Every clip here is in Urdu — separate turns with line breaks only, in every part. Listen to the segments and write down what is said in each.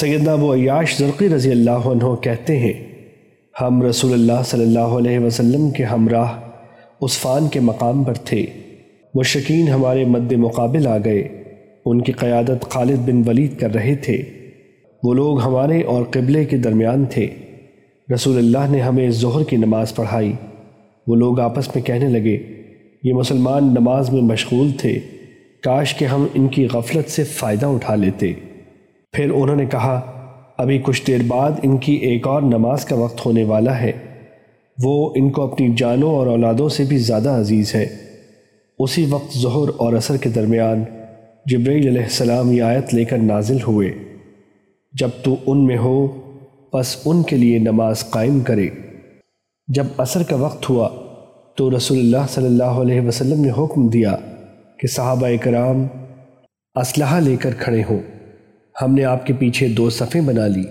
سیدنا ابو عیاش ذرقی رضی اللہ عنہ کہتے ہیں، ہم رسول اللہ صلی اللہ علیہ وسلم کے ہمراہ عثفان کے مقام پر تھے۔ وہ شکین ہمارے مد مقابل آ گئے۔ ان کی قیادت خالد بن ولید کر رہے تھے۔ وہ لوگ ہمارے اور قبلے کے درمیان تھے۔ رسول اللہ نے ہمیں ظہر کی نماز پڑھائی۔ وہ لوگ آپس میں کہنے لگے، یہ مسلمان نماز میں مشغول تھے۔ کاش کہ ہم ان کی غفلت سے فائدہ اٹھا لیتے۔ پھر انہوں نے کہا، ابھی کچھ دیر بعد ان کی ایک اور نماز کا وقت ہونے والا ہے۔ وہ ان کو اپنی جانوں اور اولادوں سے بھی زیادہ عزیز ہے۔ اسی وقت ظہر اور عصر کے درمیان جبریل علیہ السلام یہ آیت لے کر نازل ہوئے۔ جب تو ان میں ہو بس ان کے لیے نماز قائم کرے۔ جب عصر کا وقت ہوا، تو رسول اللہ صلی اللہ علیہ وسلم نے حکم دیا کہ صحابہ کرام اسلحہ لے کر کھڑے ہوں۔ ہم نے آپ کے پیچھے دو صفیں بنا لی۔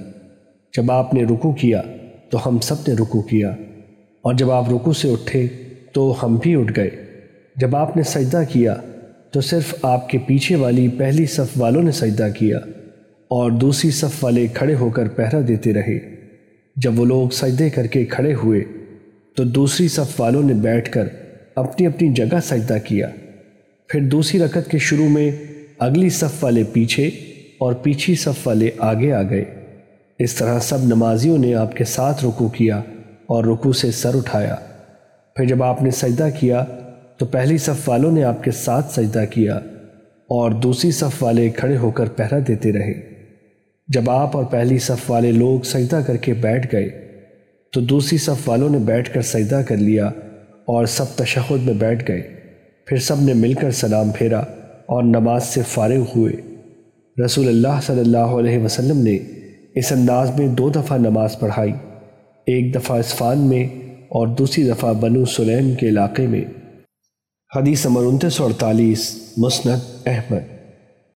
جب آپ نے رکو کیا تو ہم سب نے رکو کیا۔ اور جب آپ رکو سے اٹھے تو ہم بھی اٹھ گئے۔ جب آپ نے سجدہ کیا تو صرف آپ کے پیچھے والی پہلی صف والوں نے سجدہ کیا اور دوسری صف والے کھڑے ہو کر پہرا دیتے رہے۔ جب وہ لوگ سجدے کر کے کھڑے ہوئے تو دوسری صف والوں نے بیٹھ کر اپنی اپنی جگہ سجدہ کیا۔ پھر دوسری رکعت کے شروع میں اگلی صف والے پیچھے اور پیچھی صف والے آگے آ گئے۔ اس طرح سب نمازیوں نے آپ کے ساتھ رکو کیا اور رکو سے سر اٹھایا۔ پھر جب آپ نے سجدہ کیا، تو پہلی صف والوں نے آپ کے ساتھ سجدہ کیا اور دوسری صف والے کھڑے ہو کر پہرا دیتے رہے۔ جب آپ اور پہلی صف والے لوگ سجدہ کر کے بیٹھ گئے، تو دوسری صف والوں نے بیٹھ کر سجدہ کر لیا اور سب تشہد میں بیٹھ گئے۔ پھر سب نے مل کر سلام پھیرا اور نماز سے فارغ ہوئے۔ رسول اللہ صلی اللہ علیہ وسلم نے اس انداز میں دو دفعہ نماز پڑھائی، ایک دفعہ اسفان میں اور دوسری دفعہ بنو سلیم کے علاقے میں۔ حدیث نمبر انتیس سو اڑتالیس، مسند احمد۔